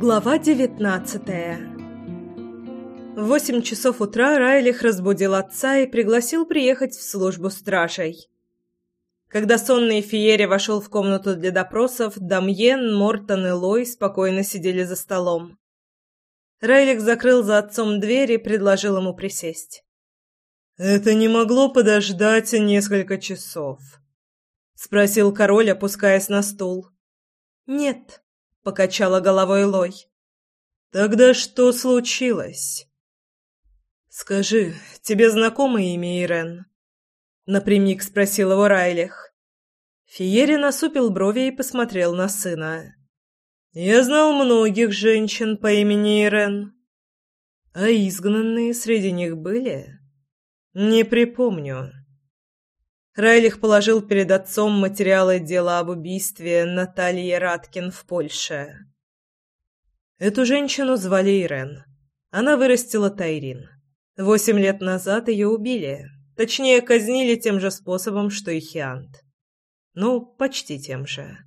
Глава девятнадцатая В восемь часов утра Райлих разбудил отца и пригласил приехать в службу стражей. Когда сонный Фиере вошел в комнату для допросов, Дамьен, Мортон и Лой спокойно сидели за столом. Райлих закрыл за отцом дверь и предложил ему присесть. «Это не могло подождать несколько часов?» — спросил король, опускаясь на стул. «Нет», — покачала головой Лой. «Тогда что случилось?» «Скажи, тебе знакомо имя Ирен?» — напрямик спросил его Райлих. Фиери насупил брови и посмотрел на сына. «Я знал многих женщин по имени Ирен. А изгнанные среди них были?» «Не припомню». Райлих положил перед отцом материалы дела об убийстве Натальи Раткин в Польше. Эту женщину звали Ирен. Она вырастила Тайрин. Восемь лет назад ее убили. Точнее, казнили тем же способом, что и Хиант. Ну, почти тем же.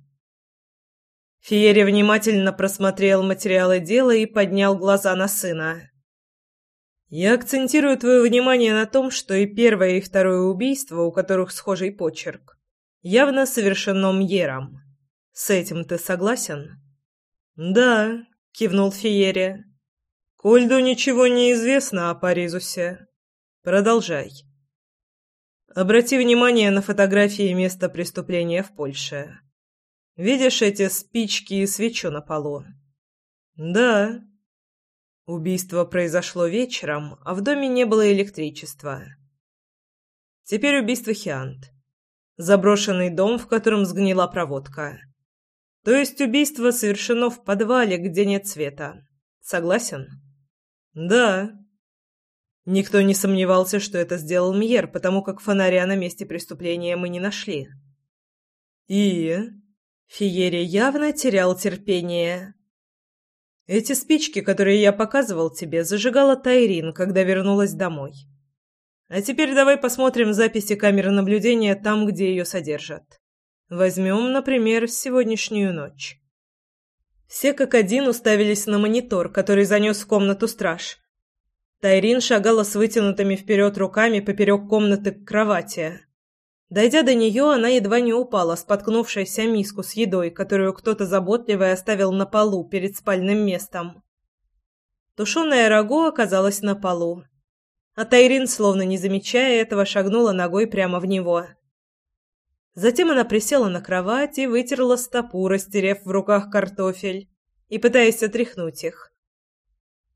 Фиери внимательно просмотрел материалы дела и поднял глаза на сына. Я акцентирую твое внимание на том, что и первое, и второе убийство, у которых схожий почерк, явно совершено Мьером. С этим ты согласен? Да, кивнул Фиере. Кольду ничего не известно о Паризусе. Продолжай. Обрати внимание на фотографии места преступления в Польше. Видишь эти спички и свечу на полу? Да. Убийство произошло вечером, а в доме не было электричества. Теперь убийство Хиант. Заброшенный дом, в котором сгнила проводка. То есть убийство совершено в подвале, где нет света. Согласен? Да. Никто не сомневался, что это сделал Мьер, потому как фонаря на месте преступления мы не нашли. И... Фиери явно терял терпение. Эти спички, которые я показывал тебе, зажигала Тайрин, когда вернулась домой. А теперь давай посмотрим записи камеры наблюдения там, где ее содержат. Возьмем, например, сегодняшнюю ночь. Все как один уставились на монитор, который занес в комнату страж. Тайрин шагала с вытянутыми вперед руками поперек комнаты к кровати. Дойдя до нее, она едва не упала, споткнувшись о миску с едой, которую кто-то заботливый оставил на полу перед спальным местом. Тушеное рагу оказалось на полу. А Тайрин, словно не замечая этого, шагнула ногой прямо в него. Затем она присела на кровать и вытерла стопу, растерев в руках картофель и пытаясь отряхнуть их.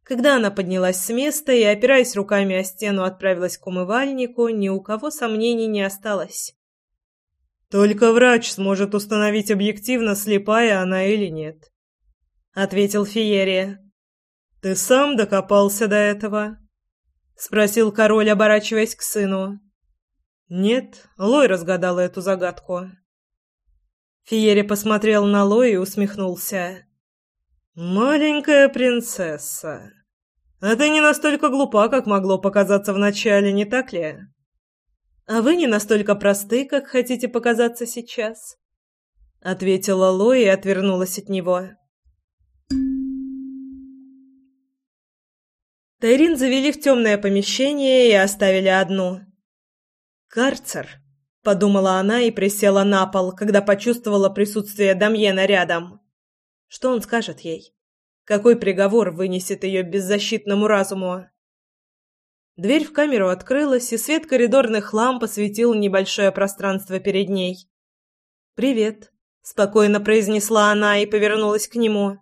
Когда она поднялась с места и, опираясь руками о стену, отправилась к умывальнику, ни у кого сомнений не осталось. «Только врач сможет установить объективно, слепая она или нет», — ответил Фиерия. «Ты сам докопался до этого?» — спросил король, оборачиваясь к сыну. «Нет, Лой разгадал эту загадку». Фиере посмотрел на Лой и усмехнулся. «Маленькая принцесса, а ты не настолько глупа, как могло показаться вначале, не так ли? А вы не настолько просты, как хотите показаться сейчас, ответила Ло и отвернулась от него. Тайрин завели в темное помещение и оставили одну. «Карцер», — подумала она и присела на пол, когда почувствовала присутствие Дамьена рядом. Что он скажет ей? Какой приговор вынесет ее беззащитному разуму? Дверь в камеру открылась, и свет коридорных ламп осветил небольшое пространство перед ней. «Привет», — спокойно произнесла она и повернулась к нему.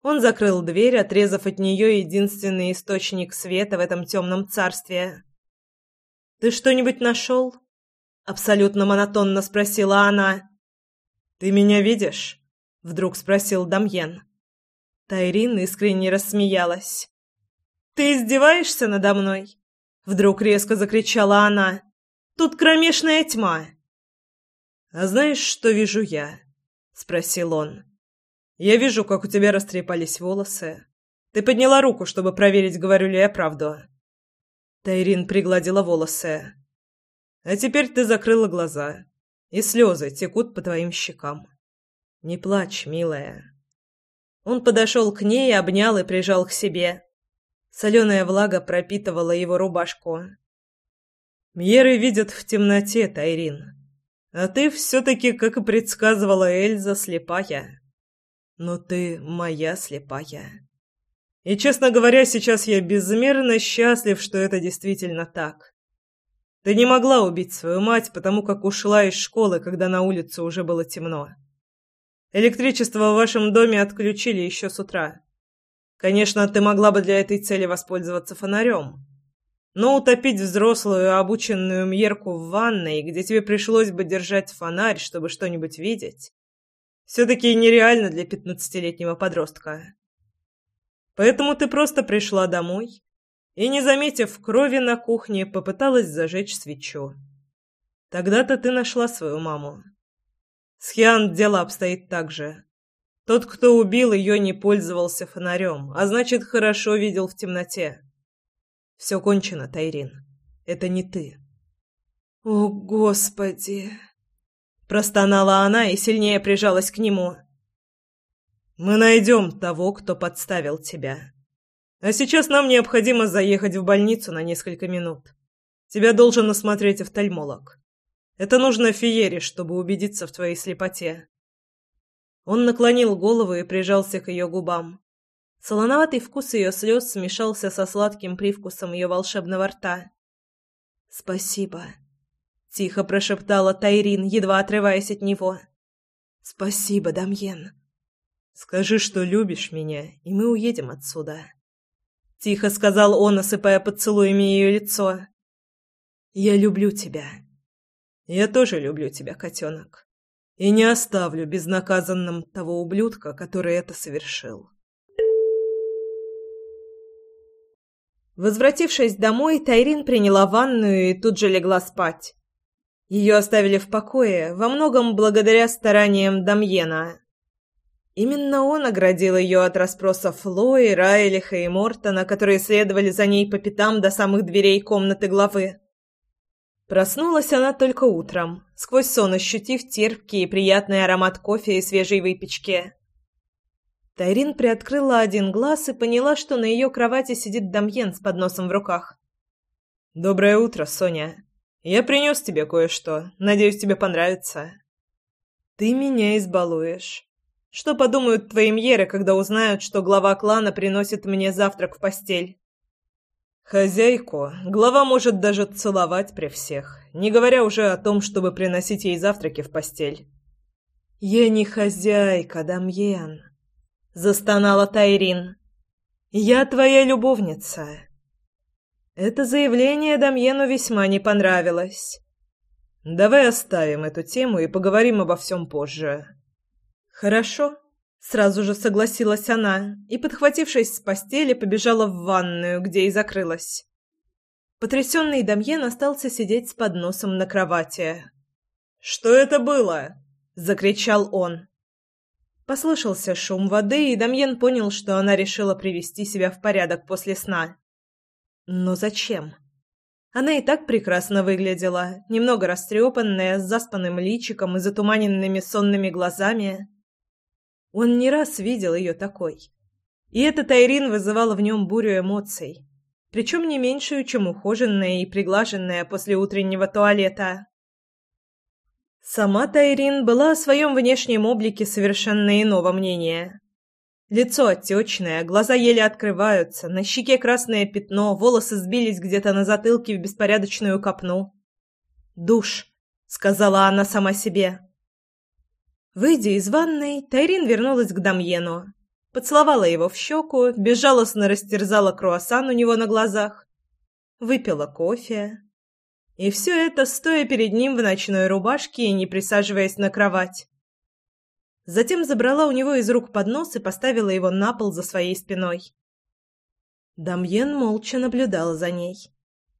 Он закрыл дверь, отрезав от нее единственный источник света в этом темном царстве. «Ты что-нибудь нашел?» — абсолютно монотонно спросила она. «Ты меня видишь?» — вдруг спросил Дамьен. Тайрин искренне рассмеялась. «Ты издеваешься надо мной?» Вдруг резко закричала она. «Тут кромешная тьма!» «А знаешь, что вижу я?» Спросил он. «Я вижу, как у тебя растрепались волосы. Ты подняла руку, чтобы проверить, говорю ли я правду». Тайрин пригладила волосы. «А теперь ты закрыла глаза, и слезы текут по твоим щекам. Не плачь, милая». Он подошел к ней, обнял и прижал к себе. Соленая влага пропитывала его рубашку. «Мьеры видят в темноте, Тайрин. А ты все-таки, как и предсказывала Эльза, слепая. Но ты моя слепая. И, честно говоря, сейчас я безмерно счастлив, что это действительно так. Ты не могла убить свою мать, потому как ушла из школы, когда на улице уже было темно. Электричество в вашем доме отключили еще с утра. Конечно, ты могла бы для этой цели воспользоваться фонарем. Но утопить взрослую, обученную Мьерку в ванной, где тебе пришлось бы держать фонарь, чтобы что-нибудь видеть, все-таки нереально для пятнадцатилетнего подростка. Поэтому ты просто пришла домой и, не заметив крови на кухне, попыталась зажечь свечу. Тогда-то ты нашла свою маму. С Хиан дело обстоит так же. Тот, кто убил ее, не пользовался фонарем, а значит, хорошо видел в темноте. Все кончено, Тайрин. Это не ты. О, Господи! Простонала она и сильнее прижалась к нему. Мы найдем того, кто подставил тебя. А сейчас нам необходимо заехать в больницу на несколько минут. Тебя должен осмотреть офтальмолог. Это нужно Фиере, чтобы убедиться в твоей слепоте. Он наклонил голову и прижался к ее губам. Солоноватый вкус ее слез смешался со сладким привкусом ее волшебного рта. «Спасибо», — тихо прошептала Тайрин, едва отрываясь от него. «Спасибо, Дамьен». «Скажи, что любишь меня, и мы уедем отсюда», — тихо сказал он, осыпая поцелуями ее лицо. «Я люблю тебя». «Я тоже люблю тебя, котенок, и не оставлю безнаказанным того ублюдка, который это совершил». Возвратившись домой, Тайрин приняла ванную и тут же легла спать. Ее оставили в покое, во многом благодаря стараниям Дамьена. Именно он оградил ее от расспросов Лои, Райлиха и Мортона, которые следовали за ней по пятам до самых дверей комнаты главы. Проснулась она только утром, сквозь сон ощутив терпкий и приятный аромат кофе и свежей выпечки. Тайрин приоткрыла один глаз и поняла, что на ее кровати сидит Дамьен с подносом в руках. «Доброе утро, Соня. Я принес тебе кое-что. Надеюсь, тебе понравится». «Ты меня избалуешь». Что подумают твои мьеры, когда узнают, что глава клана приносит мне завтрак в постель? Хозяйку глава может даже целовать при всех, не говоря уже о том, чтобы приносить ей завтраки в постель. «Я не хозяйка, Дамьен», — застонала Тайрин. «Я твоя любовница». Это заявление Дамьену весьма не понравилось. «Давай оставим эту тему и поговорим обо всем позже». «Хорошо», — сразу же согласилась она и, подхватившись с постели, побежала в ванную, где и закрылась. Потрясенный Дамьен остался сидеть с подносом на кровати. «Что это было?» — закричал он. Послышался шум воды, и Дамьен понял, что она решила привести себя в порядок после сна. Но зачем? Она и так прекрасно выглядела, немного растрепанная, с заспанным личиком и затуманенными сонными глазами. Он не раз видел ее такой. И эта Тайрин вызывала в нем бурю эмоций, причем не меньшую, чем ухоженная и приглаженная после утреннего туалета. Сама Тайрин была о своем внешнем облике совершенно иного мнения. Лицо отечное, глаза еле открываются, на щеке красное пятно, волосы сбились где-то на затылке в беспорядочную копну. «Душ», — сказала она сама себе. Выйдя из ванной, Тайрин вернулась к Дамьену. Поцеловала его в щеку, безжалостно растерзала круассан у него на глазах. Выпила кофе. И все это стоя перед ним в ночной рубашке и не присаживаясь на кровать. Затем забрала у него из рук поднос и поставила его на пол за своей спиной. Дамьен молча наблюдал за ней.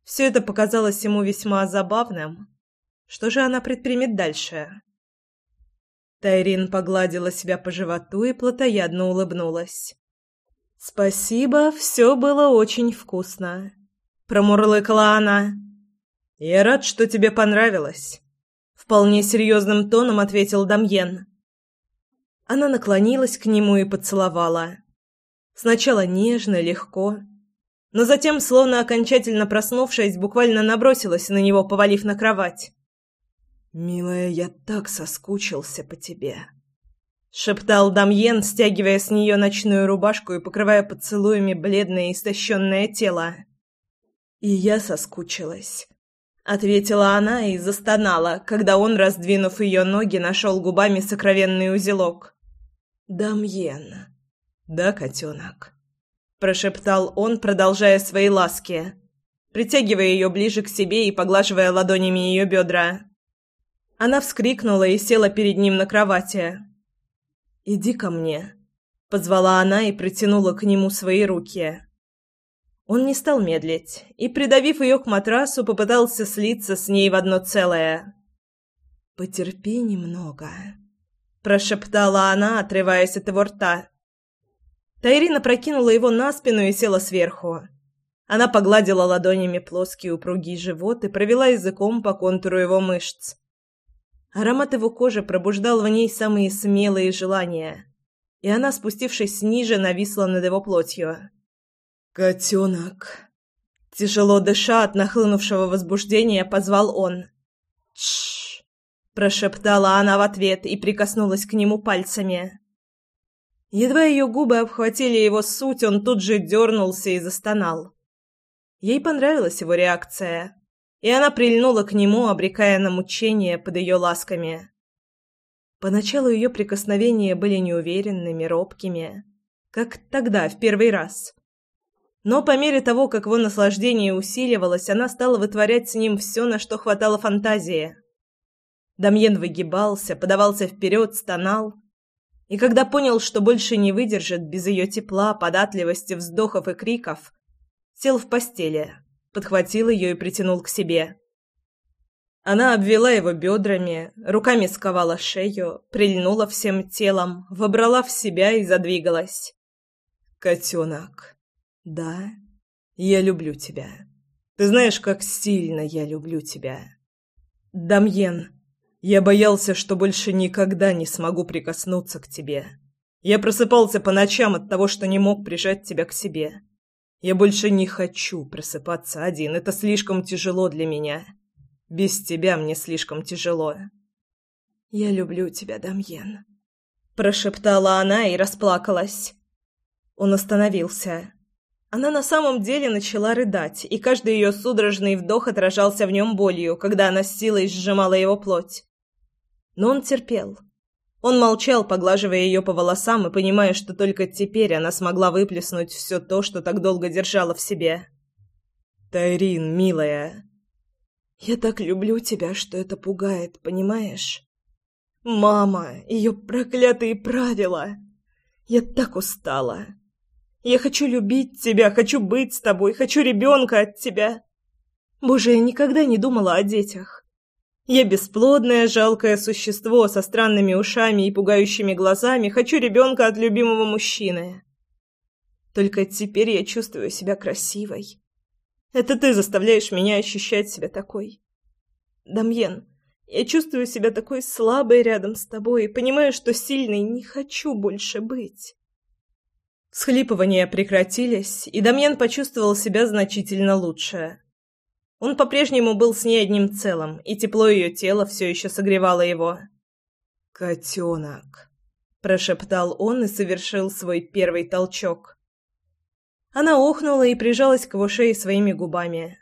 Все это показалось ему весьма забавным. Что же она предпримет дальше? Тайрин погладила себя по животу и плотоядно улыбнулась. «Спасибо, все было очень вкусно», — промурлыкала она. «Я рад, что тебе понравилось», — вполне серьезным тоном ответил Дамьен. Она наклонилась к нему и поцеловала. Сначала нежно, легко, но затем, словно окончательно проснувшись, буквально набросилась на него, повалив на кровать. «Милая, я так соскучился по тебе», — шептал Дамьен, стягивая с нее ночную рубашку и покрывая поцелуями бледное истощенное тело. «И я соскучилась», — ответила она и застонала, когда он, раздвинув ее ноги, нашел губами сокровенный узелок. «Дамьен». «Да, котенок», — прошептал он, продолжая свои ласки, притягивая ее ближе к себе и поглаживая ладонями ее бедра. Она вскрикнула и села перед ним на кровати. «Иди ко мне», — позвала она и притянула к нему свои руки. Он не стал медлить и, придавив ее к матрасу, попытался слиться с ней в одно целое. «Потерпи немного», — прошептала она, отрываясь от его рта. Тайрина прокинула его на спину и села сверху. Она погладила ладонями плоский упругий живот и провела языком по контуру его мышц. Аромат его кожи пробуждал в ней самые смелые желания, и она, спустившись ниже, нависла над его плотью. «Котенок!» Тяжело дыша от нахлынувшего возбуждения, позвал он. «Тш!» – прошептала она в ответ и прикоснулась к нему пальцами. Едва ее губы обхватили его суть, он тут же дернулся и застонал. Ей понравилась его реакция и она прильнула к нему, обрекая на мучение под ее ласками. Поначалу ее прикосновения были неуверенными, робкими, как тогда, в первый раз. Но по мере того, как его наслаждение усиливалось, она стала вытворять с ним все, на что хватало фантазии. Дамьен выгибался, подавался вперед, стонал. И когда понял, что больше не выдержит без ее тепла, податливости, вздохов и криков, сел в постели, подхватил ее и притянул к себе. Она обвела его бедрами, руками сковала шею, прильнула всем телом, вобрала в себя и задвигалась. «Котенок, да, я люблю тебя. Ты знаешь, как сильно я люблю тебя. Дамьен, я боялся, что больше никогда не смогу прикоснуться к тебе. Я просыпался по ночам от того, что не мог прижать тебя к себе. Я больше не хочу просыпаться один. Это слишком тяжело для меня. Без тебя мне слишком тяжело. Я люблю тебя, Дамьен, прошептала она и расплакалась. Он остановился. Она на самом деле начала рыдать, и каждый ее судорожный вдох отражался в нем болью, когда она с силой сжимала его плоть. Но он терпел. Он молчал, поглаживая ее по волосам и понимая, что только теперь она смогла выплеснуть все то, что так долго держала в себе. «Тайрин, милая!» «Я так люблю тебя, что это пугает, понимаешь? Мама, ее проклятые правила! Я так устала! Я хочу любить тебя, хочу быть с тобой, хочу ребенка от тебя! Боже, я никогда не думала о детях!» Я бесплодное, жалкое существо со странными ушами и пугающими глазами, хочу ребенка от любимого мужчины. Только теперь я чувствую себя красивой. Это ты заставляешь меня ощущать себя такой. Дамьен, я чувствую себя такой слабой рядом с тобой и понимаю, что сильной не хочу больше быть. Схлипывания прекратились, и Дамьен почувствовал себя значительно лучше. Он по-прежнему был с ней одним целым, и тепло ее тела все еще согревало его. «Котенок», – прошептал он и совершил свой первый толчок. Она охнула и прижалась к его шее своими губами.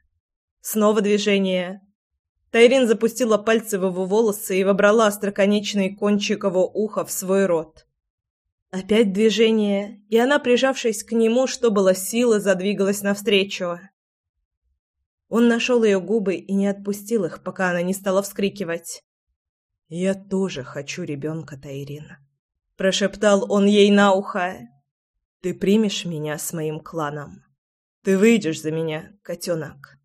Снова движение. Тайрин запустила пальцы в его волосы и вобрала остроконечный кончик его уха в свой рот. Опять движение, и она, прижавшись к нему, что было силы, задвигалась навстречу. Он нашел ее губы и не отпустил их, пока она не стала вскрикивать. «Я тоже хочу ребенка, Тайрина», — прошептал он ей на ухо. «Ты примешь меня с моим кланом? Ты выйдешь за меня, котенок?»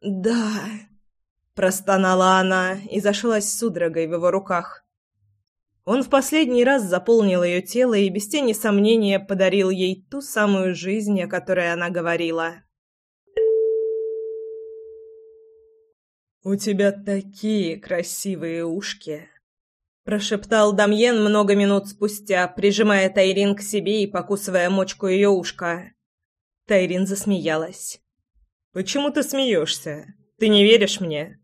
«Да», — простонала она и зашлась судорогой в его руках. Он в последний раз заполнил ее тело и без тени сомнения подарил ей ту самую жизнь, о которой она говорила. «У тебя такие красивые ушки!» — прошептал Дамьен много минут спустя, прижимая Тайрин к себе и покусывая мочку ее ушка. Тайрин засмеялась. «Почему ты смеешься? Ты не веришь мне?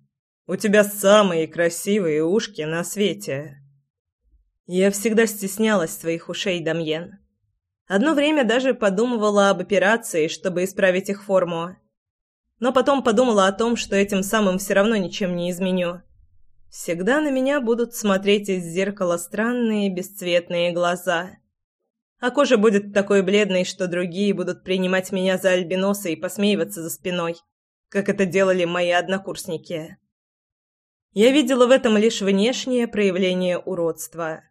У тебя самые красивые ушки на свете». Я всегда стеснялась своих ушей, Дамьен. Одно время даже подумывала об операции, чтобы исправить их форму. Но потом подумала о том, что этим самым все равно ничем не изменю. Всегда на меня будут смотреть из зеркала странные бесцветные глаза. А кожа будет такой бледной, что другие будут принимать меня за альбиноса и посмеиваться за спиной, как это делали мои однокурсники. Я видела в этом лишь внешнее проявление уродства.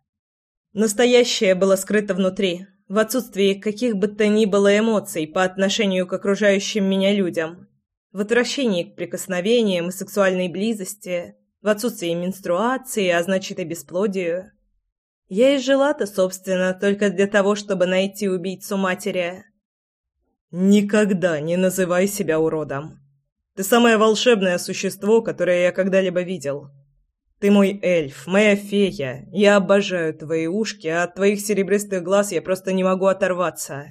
Настоящее было скрыто внутри, в отсутствии каких бы то ни было эмоций по отношению к окружающим меня людям, в отвращении к прикосновениям и сексуальной близости, в отсутствии менструации, а значит и бесплодию. Я и жила-то, собственно, только для того, чтобы найти убийцу матери. Никогда не называй себя уродом. Ты самое волшебное существо, которое я когда-либо видел. Ты мой эльф, моя фея. Я обожаю твои ушки, а от твоих серебристых глаз я просто не могу оторваться.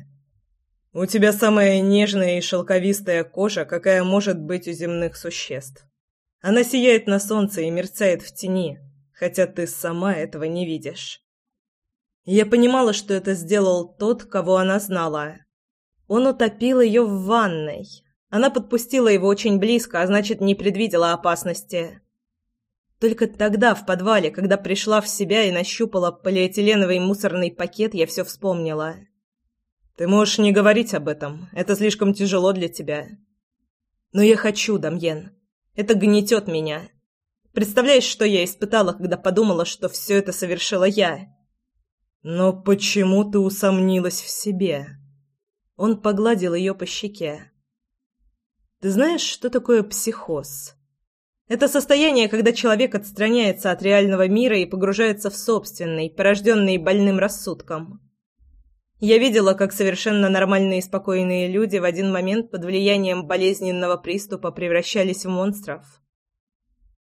У тебя самая нежная и шелковистая кожа, какая может быть у земных существ. Она сияет на солнце и мерцает в тени, хотя ты сама этого не видишь. Я понимала, что это сделал тот, кого она знала. Он утопил ее в ванной. Она подпустила его очень близко, а значит, не предвидела опасности. Только тогда, в подвале, когда пришла в себя и нащупала полиэтиленовый мусорный пакет, я все вспомнила. «Ты можешь не говорить об этом. Это слишком тяжело для тебя». «Но я хочу, Дамьен. Это гнетет меня. Представляешь, что я испытала, когда подумала, что все это совершила я?» «Но почему ты усомнилась в себе?» Он погладил ее по щеке. «Ты знаешь, что такое психоз?» Это состояние, когда человек отстраняется от реального мира и погружается в собственный, порожденный больным рассудком. Я видела, как совершенно нормальные и спокойные люди в один момент под влиянием болезненного приступа превращались в монстров.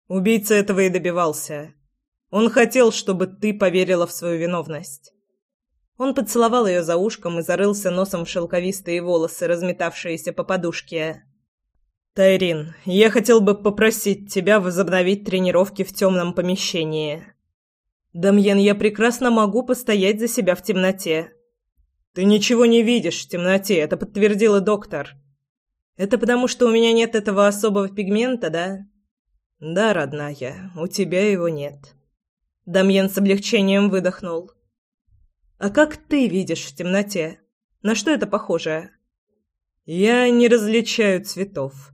Убийца этого и добивался. Он хотел, чтобы ты поверила в свою виновность. Он поцеловал ее за ушком и зарылся носом в шелковистые волосы, разметавшиеся по подушке. «Тайрин, я хотел бы попросить тебя возобновить тренировки в темном помещении». «Дамьен, я прекрасно могу постоять за себя в темноте». «Ты ничего не видишь в темноте, это подтвердила доктор». «Это потому, что у меня нет этого особого пигмента, да?» «Да, родная, у тебя его нет». Дамьен с облегчением выдохнул. «А как ты видишь в темноте? На что это похоже?» «Я не различаю цветов».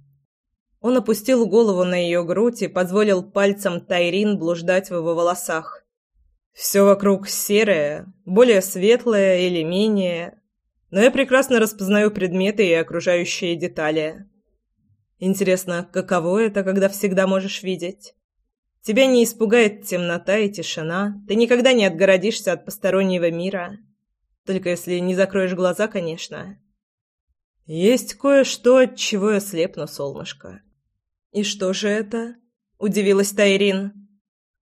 Он опустил голову на ее грудь и позволил пальцем Тайрин блуждать в его волосах. Все вокруг серое, более светлое или менее, но я прекрасно распознаю предметы и окружающие детали. Интересно, каково это, когда всегда можешь видеть? Тебя не испугает темнота и тишина, ты никогда не отгородишься от постороннего мира. Только если не закроешь глаза, конечно. Есть кое-что, от чего я слепну, солнышко. «И что же это?» – удивилась Тайрин.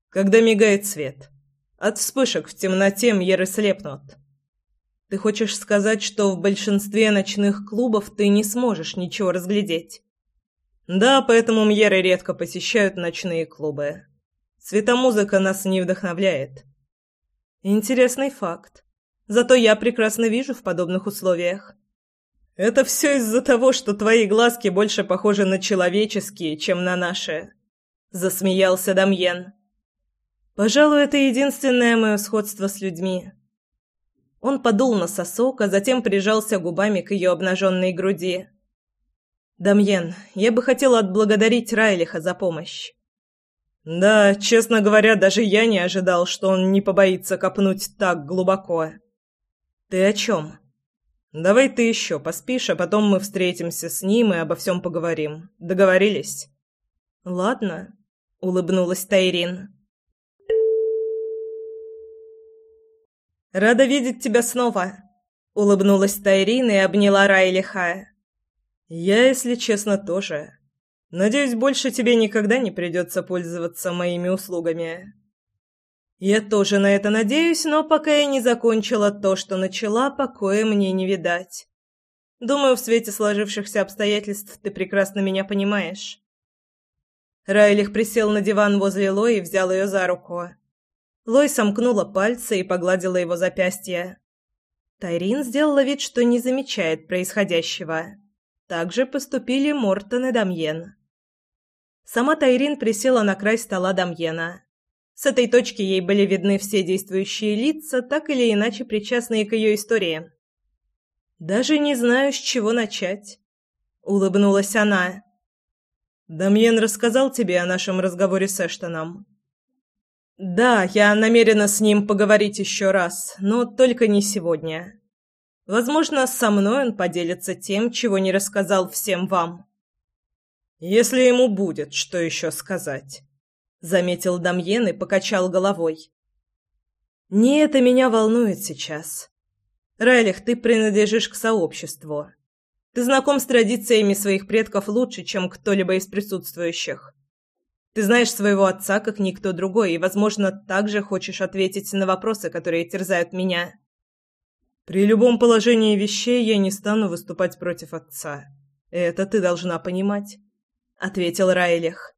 «Когда мигает свет. От вспышек в темноте мьеры слепнут». «Ты хочешь сказать, что в большинстве ночных клубов ты не сможешь ничего разглядеть?» «Да, поэтому мьеры редко посещают ночные клубы. Светомузыка нас не вдохновляет». «Интересный факт. Зато я прекрасно вижу в подобных условиях». Это все из-за того, что твои глазки больше похожи на человеческие, чем на наши. Засмеялся Дамьен. Пожалуй, это единственное мое сходство с людьми. Он подул на сосок, а затем прижался губами к ее обнаженной груди. «Дамьен, я бы хотела отблагодарить Райлиха за помощь». «Да, честно говоря, даже я не ожидал, что он не побоится копнуть так глубоко». «Ты о чем?» Давай ты еще поспишь, а потом мы встретимся с ним и обо всем поговорим. Договорились?» «Ладно», — улыбнулась Тайрин. «Рада видеть тебя снова», — улыбнулась Тайрин и обняла Райлиха. «Я, если честно, тоже. Надеюсь, больше тебе никогда не придется пользоваться моими услугами». «Я тоже на это надеюсь, но пока я не закончила то, что начала, покоя мне не видать. Думаю, в свете сложившихся обстоятельств ты прекрасно меня понимаешь». Райлих присел на диван возле Лои и взял ее за руку. Лой сомкнула пальцы и погладила его запястье. Тайрин сделала вид, что не замечает происходящего. Так же поступили Мортон и Дамьен. Сама Тайрин присела на край стола Дамьена. С этой точки ей были видны все действующие лица, так или иначе причастные к ее истории. «Даже не знаю, с чего начать», — улыбнулась она. «Дамьен рассказал тебе о нашем разговоре с Эштоном?» «Да, я намерена с ним поговорить еще раз, но только не сегодня. Возможно, со мной он поделится тем, чего не рассказал всем вам». «Если ему будет, что еще сказать», — заметил Дамьен и покачал головой. «Не это меня волнует сейчас. Райлих, ты принадлежишь к сообществу. Ты знаком с традициями своих предков лучше, чем кто-либо из присутствующих. Ты знаешь своего отца, как никто другой, и, возможно, также хочешь ответить на вопросы, которые терзают меня. При любом положении вещей я не стану выступать против отца. Это ты должна понимать, ответил Райлих.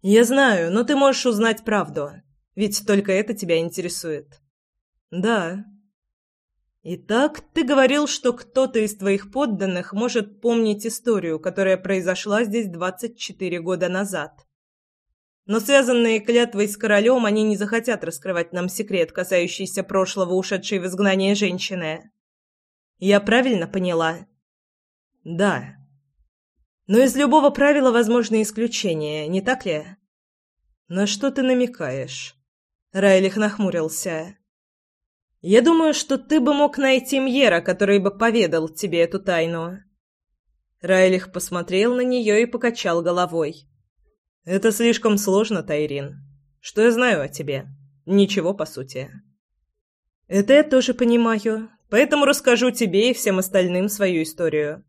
Я знаю, но ты можешь узнать правду, ведь только это тебя интересует. Да, Итак, ты говорил, что кто-то из твоих подданных может помнить историю, которая произошла здесь 24 года назад. Но связанные клятвой с королем, они не захотят раскрывать нам секрет, касающийся прошлого ушедшей в изгнание женщины. Я правильно поняла? Да. Но из любого правила возможны исключения, не так ли? На что ты намекаешь? Райлих нахмурился. Я думаю, что ты бы мог найти Мьера, который бы поведал тебе эту тайну. Райлих посмотрел на нее и покачал головой. Это слишком сложно, Тайрин. Что я знаю о тебе? Ничего, по сути. Это я тоже понимаю, поэтому расскажу тебе и всем остальным свою историю.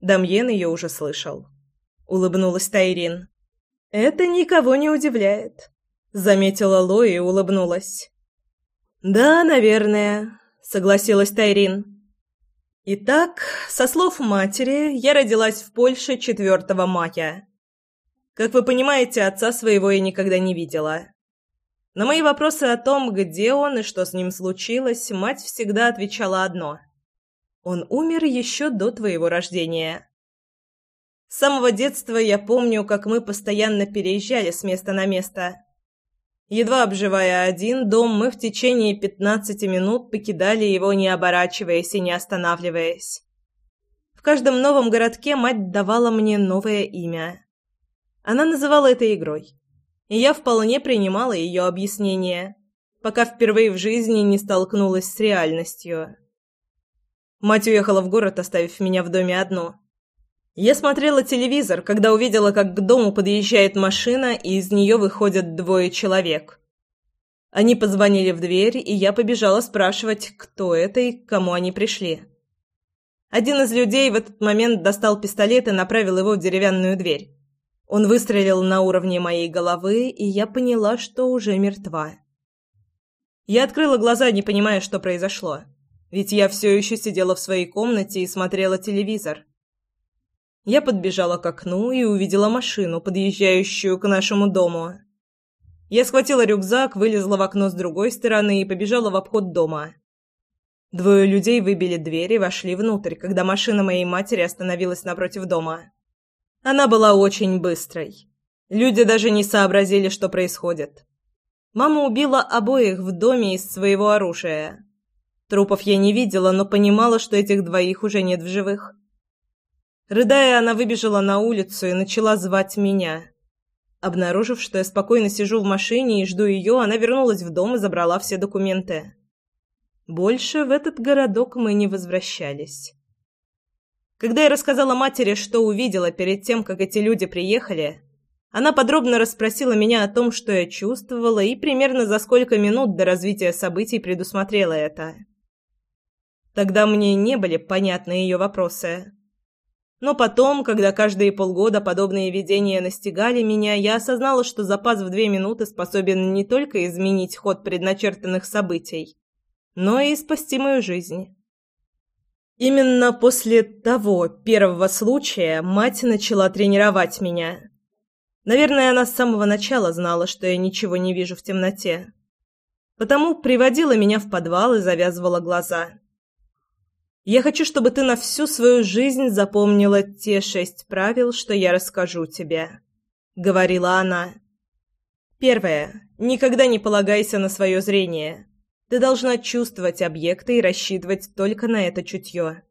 Дамьен ее уже слышал. Улыбнулась Тайрин. Это никого не удивляет, заметила Ло и улыбнулась. «Да, наверное», — согласилась Тайрин. Итак, со слов матери, я родилась в Польше 4 мая. Как вы понимаете, отца своего я никогда не видела. На мои вопросы о том, где он и что с ним случилось, мать всегда отвечала одно. Он умер еще до твоего рождения. С самого детства я помню, как мы постоянно переезжали с места на место. Едва обживая один дом, мы в течение пятнадцати минут покидали его, не оборачиваясь и не останавливаясь. В каждом новом городке мать давала мне новое имя. Она называла это игрой. И я вполне принимала ее объяснение, пока впервые в жизни не столкнулась с реальностью. Мать уехала в город, оставив меня в доме одну. Я смотрела телевизор, когда увидела, как к дому подъезжает машина, и из нее выходят двое человек. Они позвонили в дверь, и я побежала спрашивать, кто это и к кому они пришли. Один из людей в этот момент достал пистолет и направил его в деревянную дверь. Он выстрелил на уровне моей головы, и я поняла, что уже мертва. Я открыла глаза, не понимая, что произошло. Ведь я все еще сидела в своей комнате и смотрела телевизор. Я подбежала к окну и увидела машину, подъезжающую к нашему дому. Я схватила рюкзак, вылезла в окно с другой стороны и побежала в обход дома. Двое людей выбили дверь и вошли внутрь, когда машина моей матери остановилась напротив дома. Она была очень быстрой. Люди даже не сообразили, что происходит. Мама убила обоих в доме из своего оружия. Трупов я не видела, но понимала, что этих двоих уже нет в живых. Рыдая, она выбежала на улицу и начала звать меня. Обнаружив, что я спокойно сижу в машине и жду ее, она вернулась в дом и забрала все документы. Больше в этот городок мы не возвращались. Когда я рассказала матери, что увидела перед тем, как эти люди приехали, она подробно расспросила меня о том, что я чувствовала, и примерно за сколько минут до развития событий предусмотрела это. Тогда мне не были понятны ее вопросы. Но потом, когда каждые полгода подобные видения настигали меня, я осознала, что запас в две минуты способен не только изменить ход предначертанных событий, но и спасти мою жизнь. Именно после того первого случая мать начала тренировать меня. Наверное, она с самого начала знала, что я ничего не вижу в темноте. Потому приводила меня в подвал и завязывала глаза. Я хочу, чтобы ты на всю свою жизнь запомнила те шесть правил, что я расскажу тебе», — говорила она. «Первое. Никогда не полагайся на свое зрение. Ты должна чувствовать объекты и рассчитывать только на это чутье.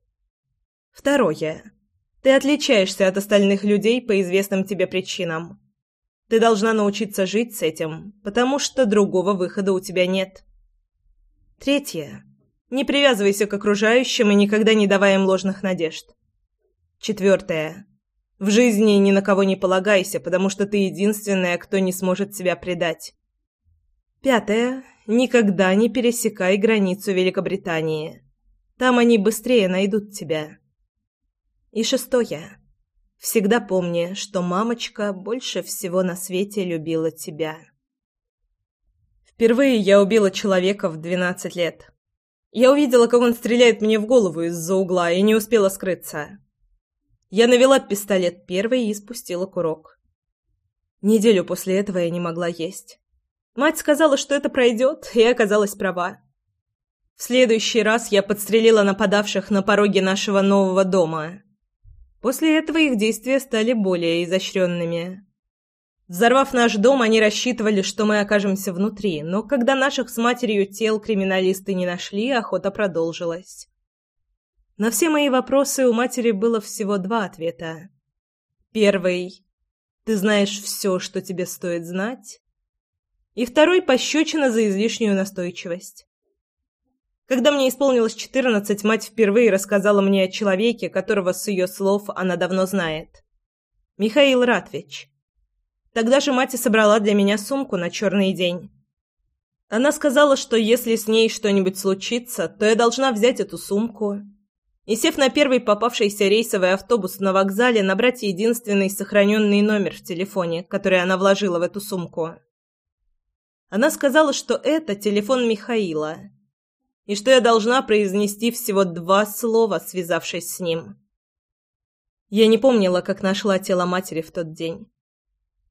Второе. Ты отличаешься от остальных людей по известным тебе причинам. Ты должна научиться жить с этим, потому что другого выхода у тебя нет. Третье. Не привязывайся к окружающим и никогда не давай им ложных надежд. Четвертое. В жизни ни на кого не полагайся, потому что ты единственная, кто не сможет себя предать. Пятое. Никогда не пересекай границу Великобритании. Там они быстрее найдут тебя. И шестое. Всегда помни, что мамочка больше всего на свете любила тебя. Впервые я убила человека в двенадцать лет. Я увидела, как он стреляет мне в голову из-за угла и не успела скрыться. Я навела пистолет первой и спустила курок. Неделю после этого я не могла есть. Мать сказала, что это пройдет, и оказалась права. В следующий раз я подстрелила нападавших на пороге нашего нового дома. После этого их действия стали более изощренными. Взорвав наш дом, они рассчитывали, что мы окажемся внутри, но когда наших с матерью тел криминалисты не нашли, охота продолжилась. На все мои вопросы у матери было всего два ответа. Первый – ты знаешь все, что тебе стоит знать. И второй – пощечина за излишнюю настойчивость. Когда мне исполнилось четырнадцать, мать впервые рассказала мне о человеке, которого с ее слов она давно знает. Михаил Ратвич. Тогда же мать и собрала для меня сумку на черный день. Она сказала, что если с ней что-нибудь случится, то я должна взять эту сумку и, сев на первый попавшийся рейсовый автобус на вокзале, набрать единственный сохраненный номер в телефоне, который она вложила в эту сумку. Она сказала, что это телефон Михаила, и что я должна произнести всего два слова, связавшись с ним. Я не помнила, как нашла тело матери в тот день.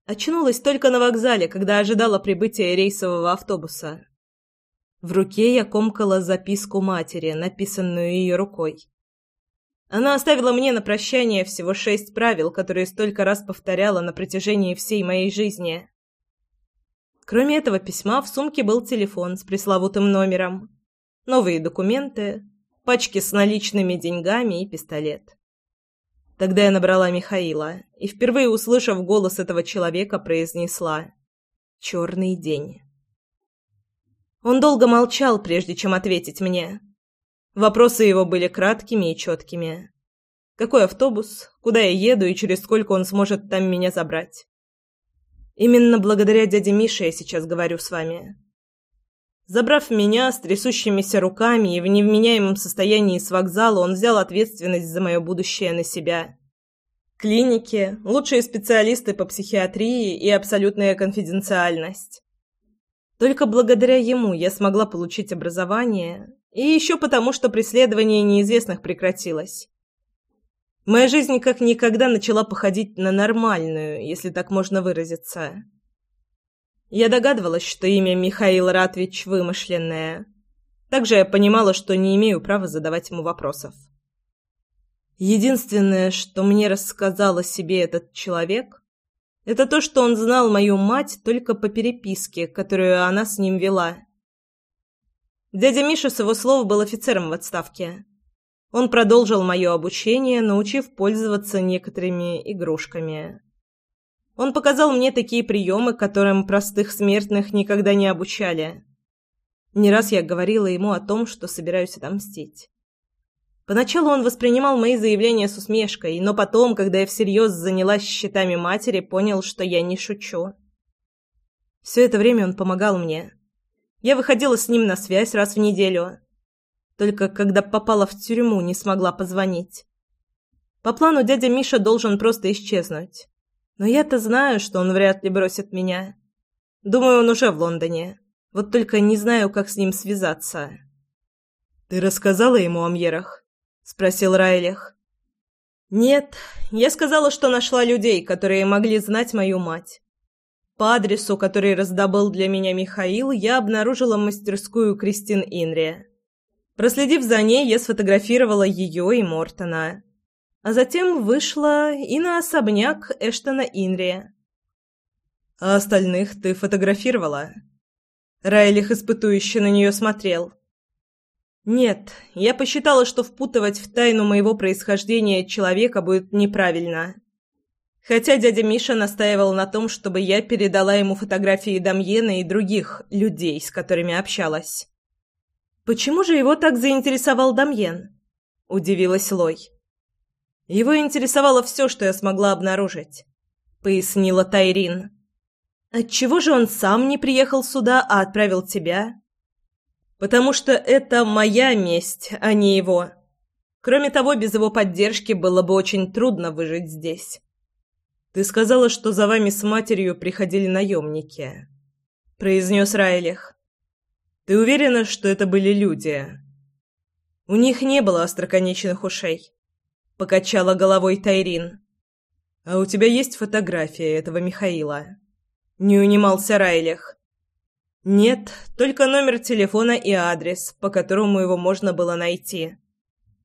Очнулась только на вокзале, когда ожидала прибытия рейсового автобуса. В руке я комкала записку матери, написанную ее рукой. Она оставила мне на прощание всего шесть правил, которые столько раз повторяла на протяжении всей моей жизни. Кроме этого письма в сумке был телефон с пресловутым номером, новые документы, пачки с наличными деньгами и пистолет. Тогда я набрала Михаила и, впервые услышав голос этого человека, произнесла «Черный день». Он долго молчал, прежде чем ответить мне. Вопросы его были краткими и четкими. Какой автобус, куда я еду и через сколько он сможет там меня забрать? Именно благодаря дяде Мише я сейчас говорю с вами. Забрав меня с трясущимися руками и в невменяемом состоянии с вокзала, он взял ответственность за мое будущее на себя. Клиники, лучшие специалисты по психиатрии и абсолютная конфиденциальность. Только благодаря ему я смогла получить образование, и еще потому, что преследование неизвестных прекратилось. Моя жизнь как никогда начала походить на нормальную, если так можно выразиться. Я догадывалась, что имя Михаил Ратвич вымышленное. Также я понимала, что не имею права задавать ему вопросов. Единственное, что мне рассказал о себе этот человек, это то, что он знал мою мать только по переписке, которую она с ним вела. Дядя Миша, с его слов, был офицером в отставке. Он продолжил мое обучение, научив пользоваться некоторыми игрушками. Он показал мне такие приемы, которым простых смертных никогда не обучали. Не раз я говорила ему о том, что собираюсь отомстить. Поначалу он воспринимал мои заявления с усмешкой, но потом, когда я всерьез занялась счетами матери, понял, что я не шучу. Все это время он помогал мне. Я выходила с ним на связь раз в неделю. Только когда попала в тюрьму, не смогла позвонить. По плану дядя Миша должен просто исчезнуть. Но я-то знаю, что он вряд ли бросит меня. Думаю, он уже в Лондоне. Вот только не знаю, как с ним связаться. «Ты рассказала ему о Мьерах?» — спросил Райлих. «Нет, я сказала, что нашла людей, которые могли знать мою мать. По адресу, который раздобыл для меня Михаил, я обнаружила мастерскую Кристин Инри. Проследив за ней, я сфотографировала ее и Мортона. А затем вышла и на особняк Эштона Инри. «А остальных ты фотографировала?» Райлих испытующе на нее смотрел. «Нет, я посчитала, что впутывать в тайну моего происхождения человека будет неправильно. Хотя дядя Миша настаивал на том, чтобы я передала ему фотографии Дамьена и других людей, с которыми общалась». «Почему же его так заинтересовал Дамьен?» – удивилась Лой. «Его интересовало все, что я смогла обнаружить», – пояснила Тайрин. «Отчего же он сам не приехал сюда, а отправил тебя?» потому что это моя месть, а не его. Кроме того, без его поддержки было бы очень трудно выжить здесь. Ты сказала, что за вами с матерью приходили наемники, произнес Райлих. Ты уверена, что это были люди? У них не было остроконечных ушей, покачала головой Тайрин. А у тебя есть фотография этого Михаила? Не унимался Райлих. Нет, только номер телефона и адрес, по которому его можно было найти.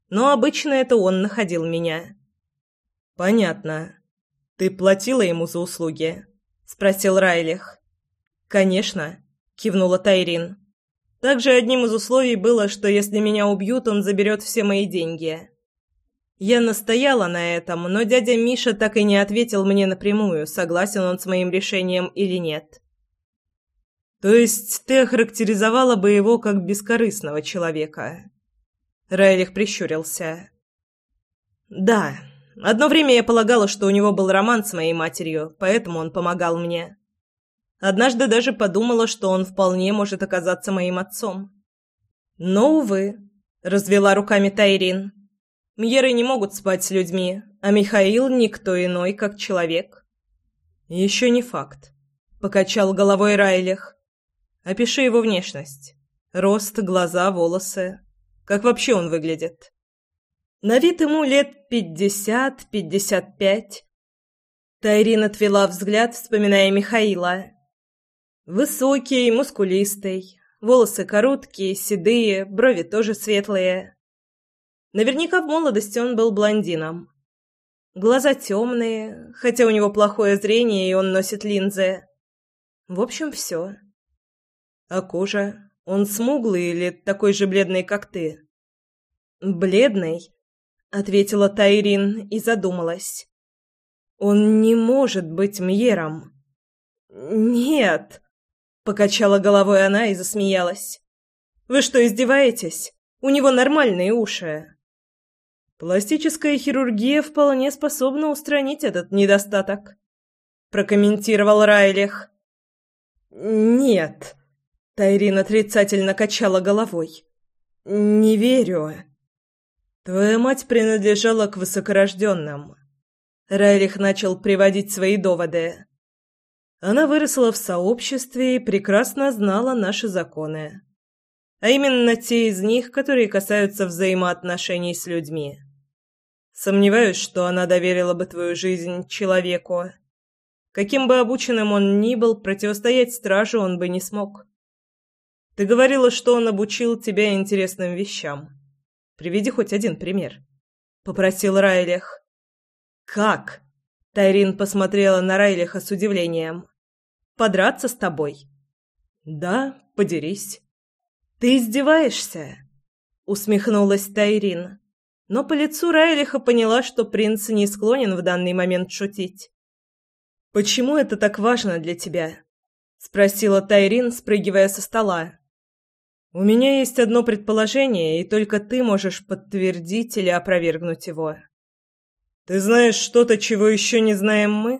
Но обычно это он находил меня. Понятно. Ты платила ему за услуги? спросил Райлих. Конечно, кивнула Тайрин. Также одним из условий было, что если меня убьют, он заберет все мои деньги. Я настояла на этом, но дядя Миша так и не ответил мне напрямую, согласен он с моим решением или нет. То есть ты охарактеризовала бы его как бескорыстного человека? Райлих прищурился. Да. Одно время я полагала, что у него был роман с моей матерью, поэтому он помогал мне. Однажды даже подумала, что он вполне может оказаться моим отцом. Но, увы, развела руками Тайрин. Мьеры не могут спать с людьми, а Михаил никто иной, как человек. Еще не факт. Покачал головой Райлих. Опиши его внешность. Рост, глаза, волосы. Как вообще он выглядит? На вид ему лет пятьдесят-пятьдесят пять. Тайрин отвела взгляд, вспоминая Михаила. Высокий, мускулистый, волосы короткие, седые, брови тоже светлые. Наверняка в молодости он был блондином. Глаза темные, хотя у него плохое зрение и он носит линзы. В общем, все. А кожа? Он смуглый или такой же бледный, как ты? Бледный, ответила Тайрин и задумалась. Он не может быть Мьером. Нет, покачала головой она и засмеялась. Вы что, издеваетесь? У него нормальные уши. Пластическая хирургия вполне способна устранить этот недостаток, прокомментировал Райлих. Нет, Тайрин отрицательно качала головой. «Не верю». «Твоя мать принадлежала к высокорожденным». Райлих начал приводить свои доводы. Она выросла в сообществе и прекрасно знала наши законы. А именно те из них, которые касаются взаимоотношений с людьми. Сомневаюсь, что она доверила бы твою жизнь человеку. Каким бы обученным он ни был, противостоять стражу он бы не смог. Ты говорила, что он обучил тебя интересным вещам. Приведи хоть один пример, попросил Райлих. Как? Тайрин посмотрела на Райлиха с удивлением. Подраться с тобой? Да, подерись. Ты издеваешься? усмехнулась Тайрин. Но по лицу Райлиха поняла, что принц не склонен в данный момент шутить. Почему это так важно для тебя? спросила Тайрин, спрыгивая со стола. У меня есть одно предположение, и только ты можешь подтвердить или опровергнуть его. Ты знаешь что-то, чего еще не знаем мы?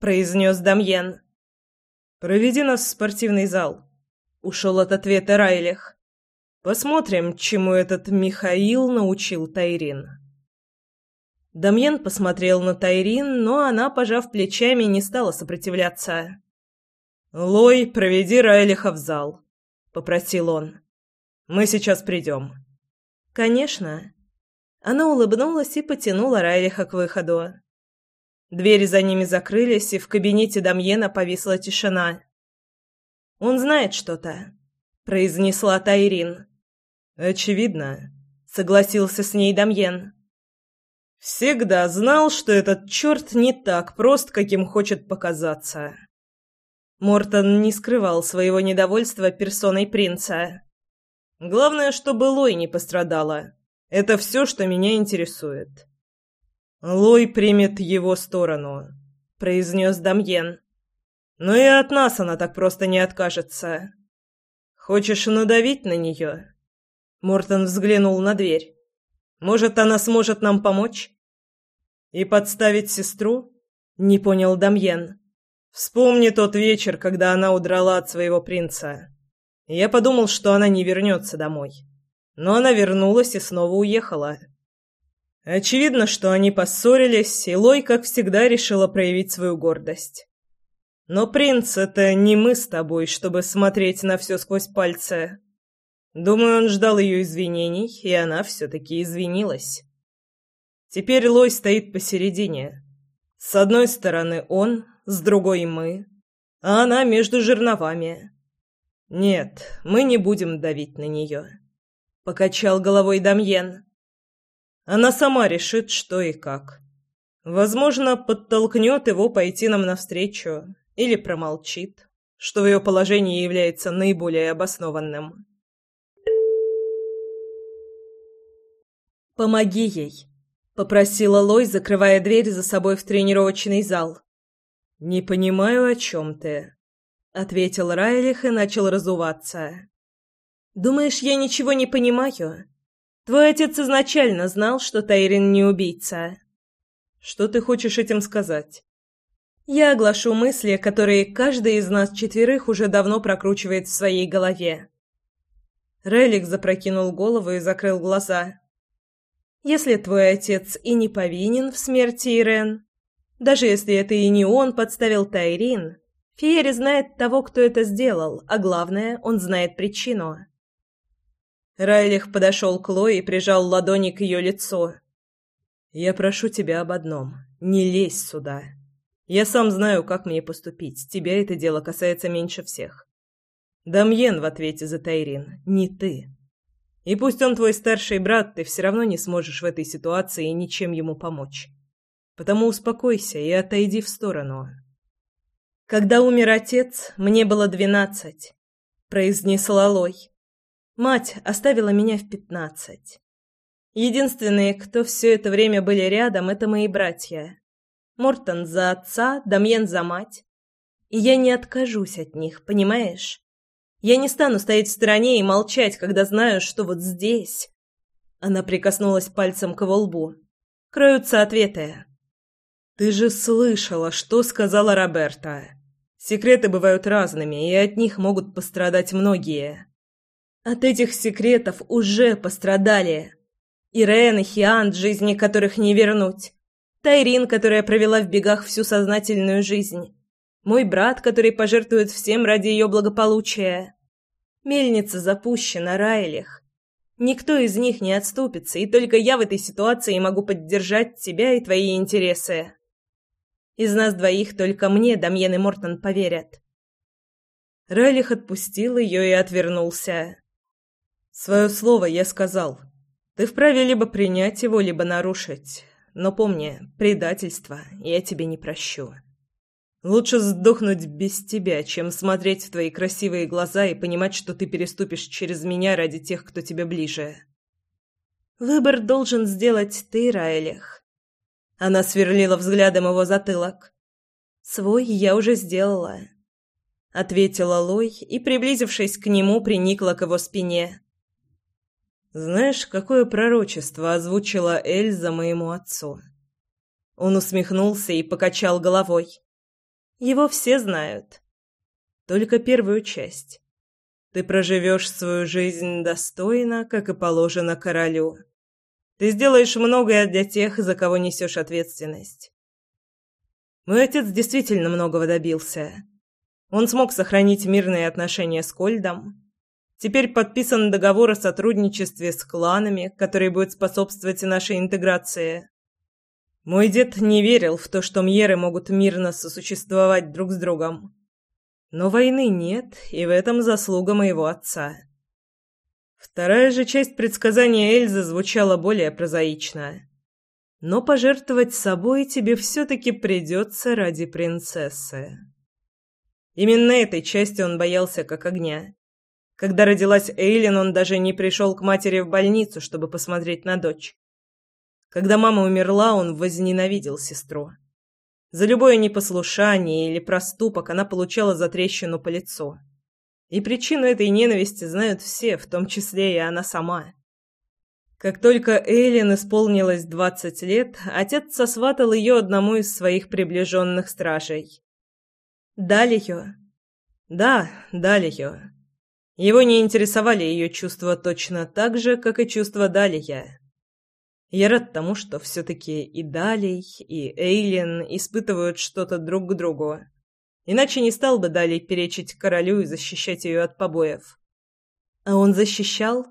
произнес Дамьен. Проведи нас в спортивный зал. Ушел от ответа Райлих. Посмотрим, чему этот Михаил научил Тайрин. Дамьен посмотрел на Тайрин, но она, пожав плечами, не стала сопротивляться. «Лой, проведи Райлиха в зал», — попросил он. «Мы сейчас придем». «Конечно». Она улыбнулась и потянула Райлиха к выходу. Двери за ними закрылись, и в кабинете Дамьена повисла тишина. «Он знает что-то», — произнесла Тайрин. «Очевидно», — согласился с ней Дамьен. Всегда знал, что этот черт не так прост, каким хочет показаться. Мортон не скрывал своего недовольства персоной принца. Главное, чтобы Лой не пострадала. Это все, что меня интересует. Лой примет его сторону, произнес Дамьен. Но и от нас она так просто не откажется. Хочешь надавить на нее? Мортон взглянул на дверь. Может, она сможет нам помочь? И подставить сестру? Не понял Дамьен. Вспомни тот вечер, когда она удрала от своего принца. Я подумал, что она не вернется домой. Но она вернулась и снова уехала. Очевидно, что они поссорились, и Лой, как всегда, решила проявить свою гордость. Но принц — это не мы с тобой, чтобы смотреть на все сквозь пальцы. Думаю, он ждал ее извинений, и она все-таки извинилась. Теперь Лой стоит посередине. С одной стороны он, с другой мы, а она между жерновами. Нет, мы не будем давить на нее. Покачал головой Дамьен. Она сама решит, что и как. Возможно, подтолкнет его пойти нам навстречу или промолчит, что в ее положении является наиболее обоснованным. «Помоги ей», — попросила Лой, закрывая дверь за собой в тренировочный зал. «Не понимаю, о чем ты», — ответил Райлих и начал разуваться. «Думаешь, я ничего не понимаю? Твой отец изначально знал, что Тайрин не убийца». «Что ты хочешь этим сказать?» «Я оглашу мысли, которые каждый из нас четверых уже давно прокручивает в своей голове». Райлик запрокинул голову и закрыл глаза. Если твой отец и не повинен в смерти Ирен, даже если это и не он подставил Тайрин, Фиери знает того, кто это сделал, а главное, он знает причину. Райлих подошел к Лое и прижал ладони к ее лицу. «Я прошу тебя об одном. Не лезь сюда. Я сам знаю, как мне поступить. Тебя это дело касается меньше всех. Дамьен в ответе за Тайрин, не ты. И пусть он твой старший брат, ты все равно не сможешь в этой ситуации ничем ему помочь. Потому успокойся и отойди в сторону. Когда умер отец, мне было двенадцать, произнесла Лой. Мать оставила меня в пятнадцать. Единственные, кто все это время были рядом, это мои братья. Мортон за отца, Дамьен за мать. И я не откажусь от них, понимаешь? Я не стану стоять в стороне и молчать, когда знаю, что вот здесь...» Она прикоснулась пальцем к его лбу. «Кроются ответы». «Ты же слышала, что сказала Роберта. Секреты бывают разными, и от них могут пострадать многие. От этих секретов уже пострадали. Ирен и Хиан, жизни которых не вернуть. Тайрин, которая провела в бегах всю сознательную жизнь. Мой брат, который пожертвует всем ради ее благополучия. Мельница запущена, Райлих. Никто из них не отступится, и только я в этой ситуации могу поддержать тебя и твои интересы. Из нас двоих только мне Дамьен и Мортон поверят. Райлих отпустил ее и отвернулся. Свое слово я сказал. Ты вправе либо принять его, либо нарушить. Но помни, предательство я тебе не прощу. Лучше сдохнуть без тебя, чем смотреть в твои красивые глаза и понимать, что ты переступишь через меня ради тех, кто тебе ближе. Выбор должен сделать ты, Райлих. Она сверлила взглядом его затылок. Свой я уже сделала, ответила Лой и, приблизившись к нему, приникла к его спине. Знаешь, какое пророчество озвучила Эльза моему отцу? Он усмехнулся и покачал головой. Его все знают. Только первую часть. Ты проживешь свою жизнь достойно, как и положено королю. Ты сделаешь многое для тех, за кого несешь ответственность. Мой отец действительно многого добился. Он смог сохранить мирные отношения с Кольдом. Теперь подписан договор о сотрудничестве с кланами, который будет способствовать нашей интеграции. Мой дед не верил в то, что мьеры могут мирно сосуществовать друг с другом. Но войны нет, и в этом заслуга моего отца. Вторая же часть предсказания Эльзы звучала более прозаично. Но пожертвовать собой тебе все-таки придется ради принцессы. Именно этой части он боялся как огня. Когда родилась Эйлин, он даже не пришел к матери в больницу, чтобы посмотреть на дочь. Когда мама умерла, он возненавидел сестру. За любое непослушание или проступок она получала затрещину по лицу. И причину этой ненависти знают все, в том числе и она сама. Как только Эйлин исполнилось двадцать лет, отец сосватал ее одному из своих приближенных стражей. Далию? Да, Далию. Его не интересовали ее чувства точно так же, как и чувства Далия. Я рад тому, что все-таки и Далий, и Эйлин испытывают что-то друг к другу. Иначе не стал бы далее перечить королю и защищать ее от побоев. А он защищал?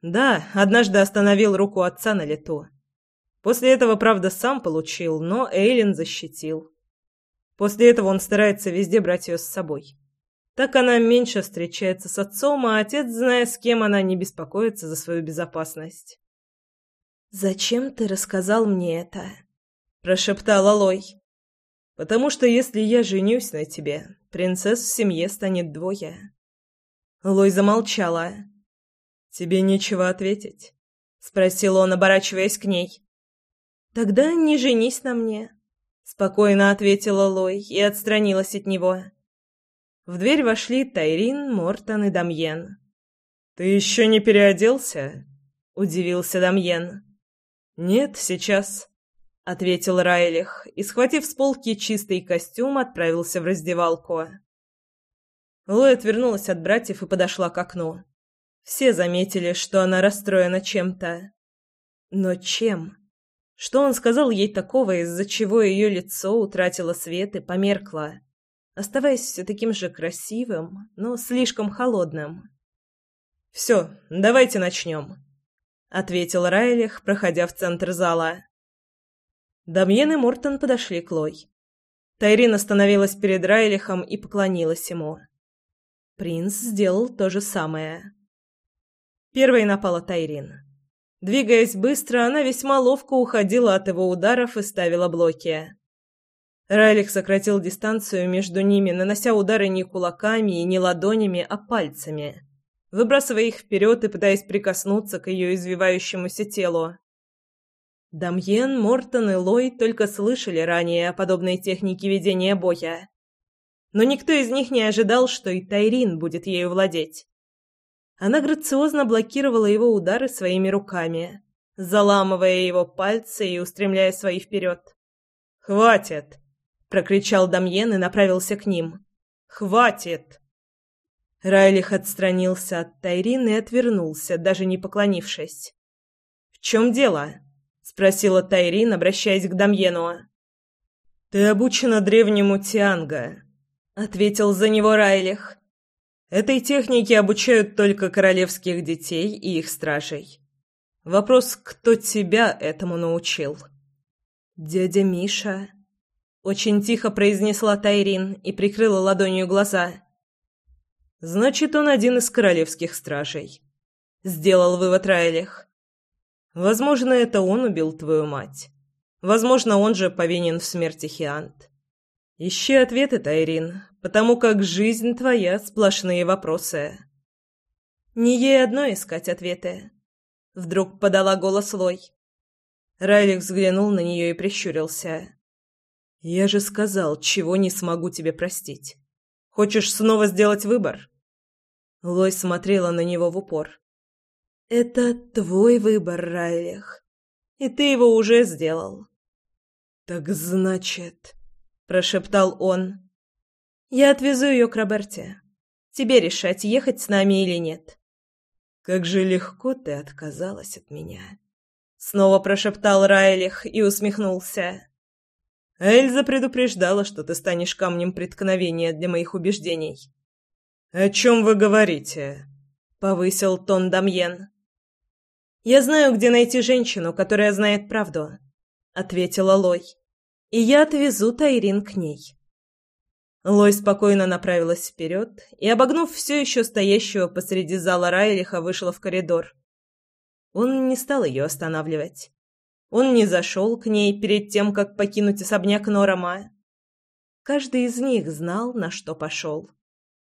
Да, однажды остановил руку отца на лету. После этого, правда, сам получил, но Эйлин защитил. После этого он старается везде брать ее с собой. Так она меньше встречается с отцом, а отец, зная, с кем она, не беспокоится за свою безопасность. «Зачем ты рассказал мне это?» – прошептала Лой. Потому что если я женюсь на тебе, принцесс в семье станет двое. Лой замолчала. Тебе нечего ответить, спросил он, оборачиваясь к ней. Тогда не женись на мне, спокойно ответила Лой и отстранилась от него. В дверь вошли Тайрин, Мортон и Дамьен. Ты еще не переоделся? удивился Дамьен. Нет, сейчас ответил Райлих и, схватив с полки чистый костюм, отправился в раздевалку. Лоя отвернулась от братьев и подошла к окну. Все заметили, что она расстроена чем-то. Но чем? Что он сказал ей такого, из-за чего ее лицо утратило свет и померкло, оставаясь все таким же красивым, но слишком холодным? «Все, давайте начнем», — ответил Райлих, проходя в центр зала. Дамьен и Мортон подошли к Лой. Тайрин остановилась перед Райлихом и поклонилась ему. Принц сделал то же самое. Первой напала Тайрин. Двигаясь быстро, она весьма ловко уходила от его ударов и ставила блоки. Райлих сократил дистанцию между ними, нанося удары не кулаками и не ладонями, а пальцами, выбрасывая их вперед и пытаясь прикоснуться к ее извивающемуся телу. Дамьен, Мортон и Лой только слышали ранее о подобной технике ведения боя. Но никто из них не ожидал, что и Тайрин будет ею владеть. Она грациозно блокировала его удары своими руками, заламывая его пальцы и устремляя свои вперед. «Хватит!» — прокричал Дамьен и направился к ним. «Хватит!» Райлих отстранился от Тайрин и отвернулся, даже не поклонившись. «В чем дело?» спросила Тайрин, обращаясь к Дамьену. Ты обучена древнему тианго, ответил за него Райлих. Этой технике обучают только королевских детей и их стражей. Вопрос, кто тебя этому научил? Дядя Миша, очень тихо произнесла Тайрин и прикрыла ладонью глаза. Значит, он один из королевских стражей, сделал вывод Райлих. Возможно, это он убил твою мать. Возможно, он же повинен в смерти Хиант. Ищи ответы, Тайрин, потому как жизнь твоя — сплошные вопросы. Не ей одной искать ответы. Вдруг подала голос Лой. Райлик взглянул на нее и прищурился. «Я же сказал, чего не смогу тебе простить. Хочешь снова сделать выбор?» Лой смотрела на него в упор. «Это твой выбор, Райлих, и ты его уже сделал». «Так значит...» — прошептал он. «Я отвезу ее к Роберте. Тебе решать, ехать с нами или нет». «Как же легко ты отказалась от меня». Снова прошептал Райлих и усмехнулся. Эльза предупреждала, что ты станешь камнем преткновения для моих убеждений. «О чем вы говорите?» — повысил тон Дамьен. «Я знаю, где найти женщину, которая знает правду», — ответила Лой. «И я отвезу Тайрин к ней». Лой спокойно направилась вперед и, обогнув все еще стоящего посреди зала Райлиха, вышла в коридор. Он не стал ее останавливать. Он не зашел к ней перед тем, как покинуть особняк Норама. Каждый из них знал, на что пошел.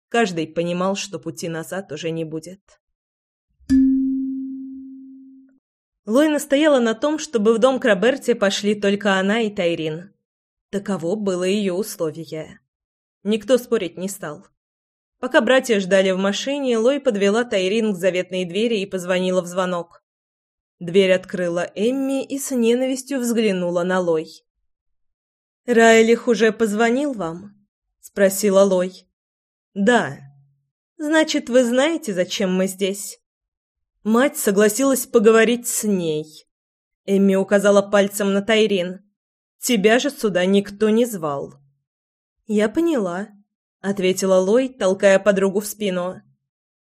Каждый понимал, что пути назад уже не будет. Лой настояла на том, чтобы в дом к Роберте пошли только она и Тайрин. Таково было ее условие. Никто спорить не стал. Пока братья ждали в машине, Лой подвела Тайрин к заветной двери и позвонила в звонок. Дверь открыла Эмми и с ненавистью взглянула на Лой. «Райлих уже позвонил вам?» — спросила Лой. «Да». «Значит, вы знаете, зачем мы здесь?» Мать согласилась поговорить с ней. Эмми указала пальцем на Тайрин. «Тебя же сюда никто не звал». «Я поняла», — ответила Лой, толкая подругу в спину.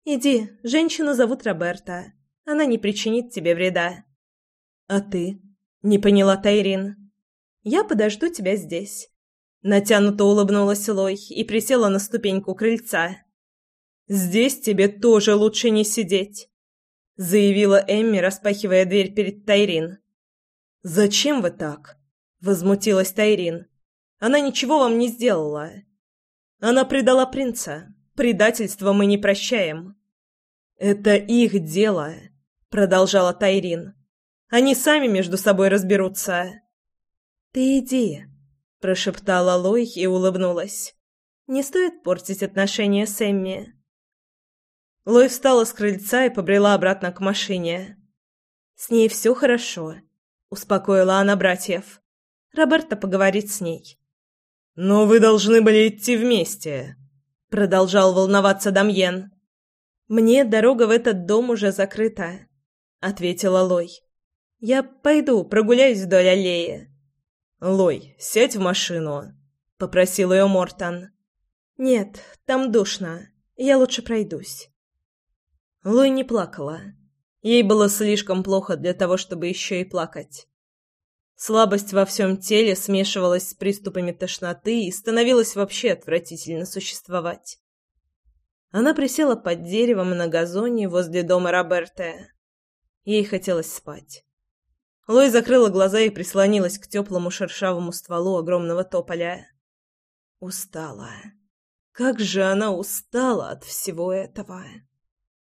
«Иди, женщину зовут Роберта. Она не причинит тебе вреда». «А ты?» — не поняла Тайрин. «Я подожду тебя здесь». Натянуто улыбнулась Лой и присела на ступеньку крыльца. «Здесь тебе тоже лучше не сидеть», — заявила Эмми, распахивая дверь перед Тайрин. «Зачем вы так?» — возмутилась Тайрин. Она ничего вам не сделала. Она предала принца. Предательство мы не прощаем. Это их дело, продолжала Тайрин. Они сами между собой разберутся. Ты иди, прошептала Лой и улыбнулась. Не стоит портить отношения с Эмми. Лой встала с крыльца и побрела обратно к машине. «С ней все хорошо», — успокоила она братьев. «Роберта поговорит с ней. «Но вы должны были идти вместе», — продолжал волноваться Дамьен. «Мне дорога в этот дом уже закрыта», — ответила Лой. «Я пойду прогуляюсь вдоль аллеи». «Лой, сядь в машину», — попросил ее Мортон. «Нет, там душно. Я лучше пройдусь». Лой не плакала. Ей было слишком плохо для того, чтобы еще и плакать. Слабость во всем теле смешивалась с приступами тошноты и становилось вообще отвратительно существовать. Она присела под деревом на газоне возле дома Роберта. Ей хотелось спать. Лой закрыла глаза и прислонилась к теплому шершавому стволу огромного тополя. Устала. Как же она устала от всего этого!